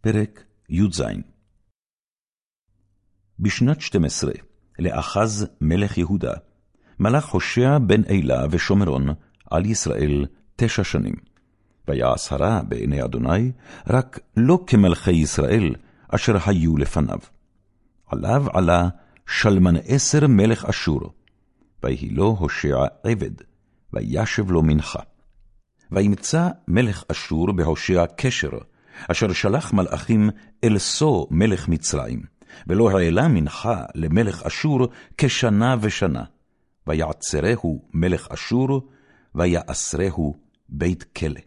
פרק י"ז בשנת שתים עשרה, לאחז מלך יהודה, מלך הושע בן אלה ושומרון על ישראל תשע שנים. ויעש הרע בעיני אדוני, רק לא כמלכי ישראל, אשר היו לפניו. עליו עלה שלמנעשר מלך אשור, ויהי לו הושע עבד, וישב לו מנחה. וימצא מלך אשור בהושע קשר, אשר שלח מלאכים אל סו מלך מצרים, ולא העלה מנחה למלך אשור כשנה ושנה. ויעצרהו מלך אשור, ויאסרהו בית כלא.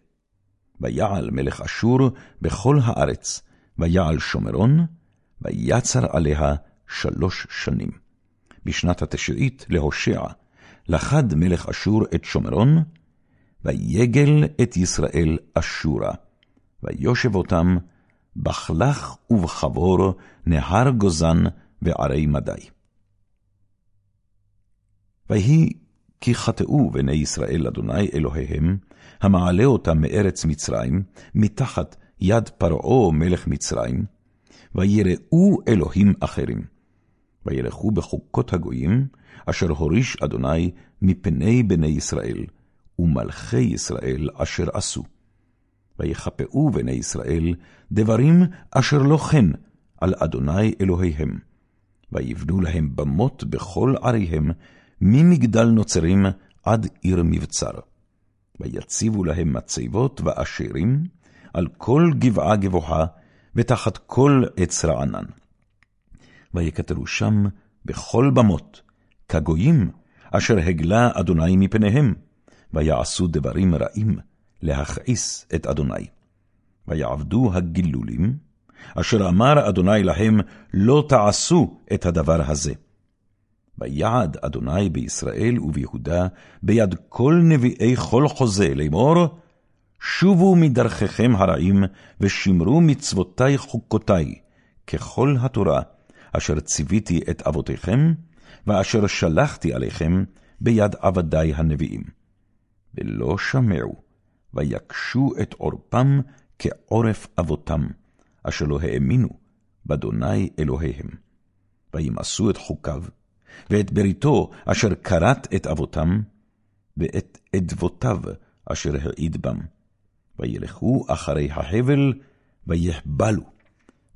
ויעל מלך אשור בכל הארץ, ויעל שומרון, ויצר עליה שלוש שנים. בשנת התשעית להושע, לחד מלך אשור את שומרון, ויגל את ישראל אשורה, ויושב אותם בחלך ובחבור, נהר גוזן וערי מדי. ויהי כי חטאו בני ישראל אדוני אלוהיהם, המעלה אותם מארץ מצרים, מתחת יד פרעה מלך מצרים, ויראו אלוהים אחרים. וילכו בחוקות הגויים, אשר הוריש אדוני מפני בני ישראל, ומלכי ישראל אשר עשו. ויכפאו בני ישראל דברים אשר לא כן על אדוני אלוהיהם. ויבנו להם במות בכל עריהם, ממגדל נוצרים עד עיר מבצר. ויציבו להם מצבות ואשרים על כל גבעה גבוהה, ותחת כל עץ רענן. ויקטרו שם בכל במות, כגויים אשר הגלה אדוני מפניהם, ויעשו דברים רעים, להכעיס את אדוני. ויעבדו הגילולים, אשר אמר אדוני להם, לא תעשו את הדבר הזה. ויעד אדוני בישראל וביהודה, ביד כל נביאי כל חוזה לאמור, שובו מדרכיכם הרעים, ושמרו מצוותי חוקותי, ככל התורה, אשר ציוויתי את אבותיכם, ואשר שלחתי עליכם ביד עבדי הנביאים. ולא שמעו, ויקשו את עורפם כעורף אבותם, אשר לא האמינו באדוני אלוהיהם. וימאסו את חוקיו, ואת בריתו אשר כרת את אבותם, ואת אדבותיו אשר העיד בם. וילכו אחרי ההבל, ויחבלו,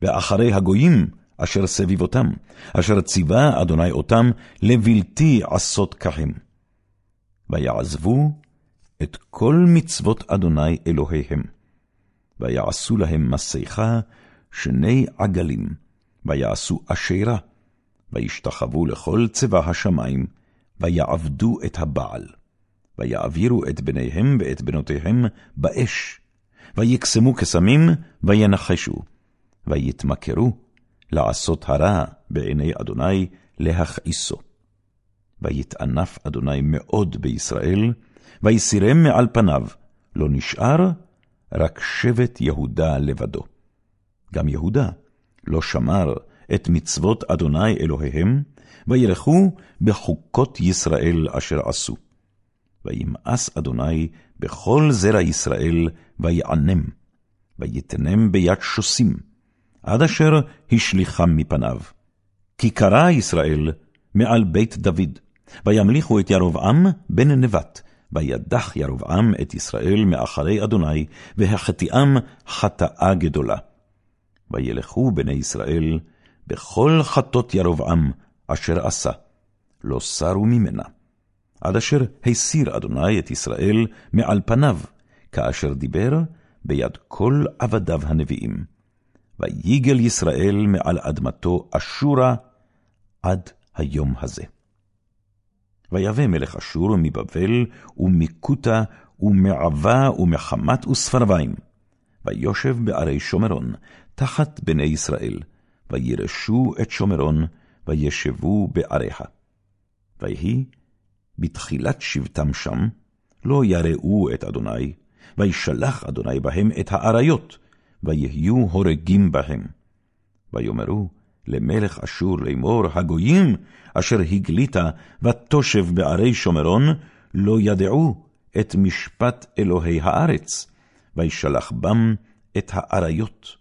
ואחרי הגויים אשר סביבותם, אשר ציווה אדוני אותם לבלתי עשות כהם. ויעזבו את כל מצוות אדוני אלוהיהם. ויעשו להם מסכה שני עגלים, ויעשו אשרה, וישתחוו לכל צבא השמיים, ויעבדו את הבעל. ויעבירו את בניהם ואת בנותיהם באש, ויקסמו קסמים, וינחשו, ויתמכרו, לעשות הרע בעיני אדוני, להכעיסו. ויתענף אדוני מאוד בישראל, ויסירם מעל פניו, לא נשאר, רק שבט יהודה לבדו. גם יהודה לא שמר את מצוות אדוני אלוהיהם, וילכו בחוקות ישראל אשר עשו. וימאס אדוני בכל זרע ישראל, ויענם, ויתנם ביד שוסים, עד אשר השליחם מפניו. כי קרא ישראל מעל בית דוד, וימליכו את ירבעם בן נבט, וידח ירבעם את ישראל מאחרי אדוני, והחטיאם חטאה גדולה. וילכו בני ישראל בכל חטות ירבעם אשר עשה, לא סרו ממנה. עד אשר הסיר אדוני את ישראל מעל פניו, כאשר דיבר ביד כל עבדיו הנביאים. ויגל ישראל מעל אדמתו אשורה עד היום הזה. ויבא מלך אשור מבבל, ומכותה, ומעבה, ומחמת וספרביים. ויושב בערי שומרון, תחת בני ישראל, וירשו את שומרון, וישבו בעריה. ויהי, בתחילת שבטם שם, לא יראו את אדוני, וישלח אדוני בהם את האריות, ויהיו הורגים בהם. ויאמרו, למלך אשור לאמור, הגויים אשר הגלית ותושב בערי שומרון, לא ידעו את משפט אלוהי הארץ, וישלח בם את האריות,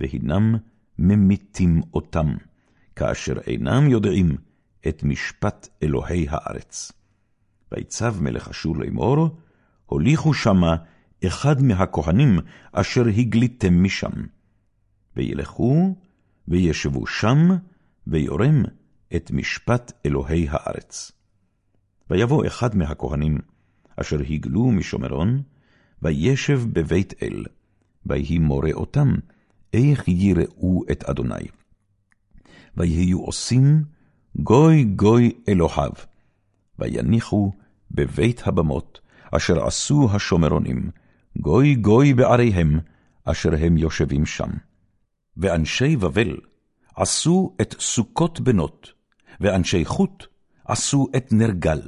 והנם ממיתים אותם, כאשר אינם יודעים את משפט אלוהי הארץ. ויצב מלך אשור לאמור, הוליכו שמה אחד מהכהנים אשר הגליתם משם. וילכו, וישבו שם, ויורם את משפט אלוהי הארץ. ויבוא אחד מהכהנים, אשר הגלו משומרון, וישב בבית אל, ויהי מורה אותם, איך יראו את אדוני. ויהיו עושים גוי גוי אלוהיו, ויניחו בבית הבמות, אשר עשו השומרונים, גוי גוי בעריהם, אשר הם יושבים שם. ואנשי בבל עשו את סוכות בנות, ואנשי חוט עשו את נרגל,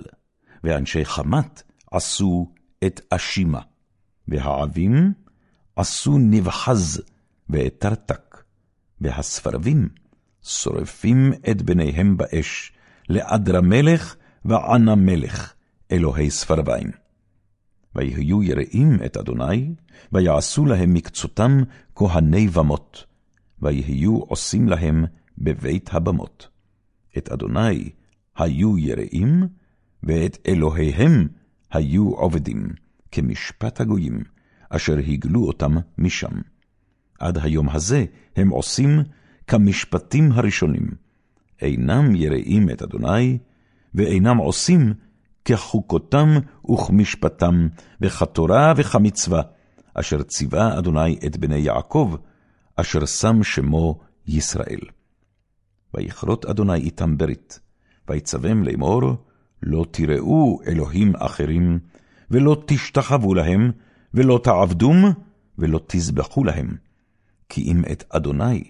ואנשי חמת עשו את אשימה, והעבים עשו נבחז ואת תרתק, והספרבים שורפים את בניהם באש, לאדרמלך וענה מלך, אלוהי ספרביים. ויהיו יראים את אדוני, ויעשו להם מקצותם כהני במות, ויהיו עושים להם בבית הבמות. את אדוני היו יראים, ואת אלוהיהם היו עובדים, כמשפט הגויים, אשר הגלו אותם משם. עד היום הזה הם עושים כמשפטים הראשונים, אינם יראים את אדוני, ואינם עושים כחוקותם וכמשפטם, וכתורה וכמצווה, אשר ציווה אדוני את בני יעקב, אשר שם שמו ישראל. ויכרות אדוני איתם ברית, ויצווים לאמור, לא תראו אלוהים אחרים, ולא תשתחוו להם, ולא תעבדום, ולא תזבחו להם. כי אם את אדוני,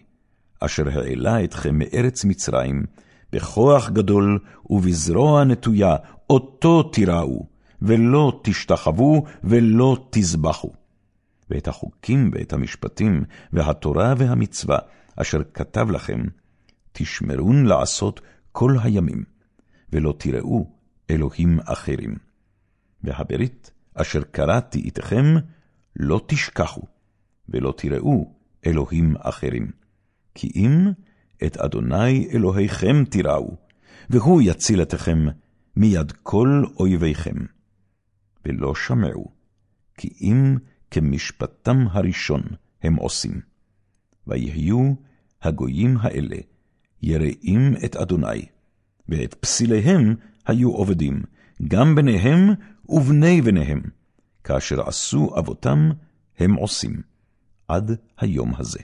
אשר העלה אתכם מארץ מצרים, בכוח גדול ובזרוע נטויה, אותו תיראו, ולא תשתחוו, ולא תזבחו. ואת החוקים ואת המשפטים, והתורה והמצווה, אשר כתב לכם, תשמרון לעשות כל הימים, ולא תראו אלוהים אחרים. והברית אשר קראתי איתכם, לא תשכחו, ולא תראו אלוהים אחרים. כי אם את אדוני אלוהיכם תיראו, והוא יציל אתכם מיד כל אויביכם. ולא שמעו, כי אם כמשפטם הראשון הם עושים. ויהיו הגויים האלה יראים את אדוני, ואת פסיליהם היו עובדים, גם בניהם ובני בניהם, כאשר עשו אבותם הם עושים, עד היום הזה.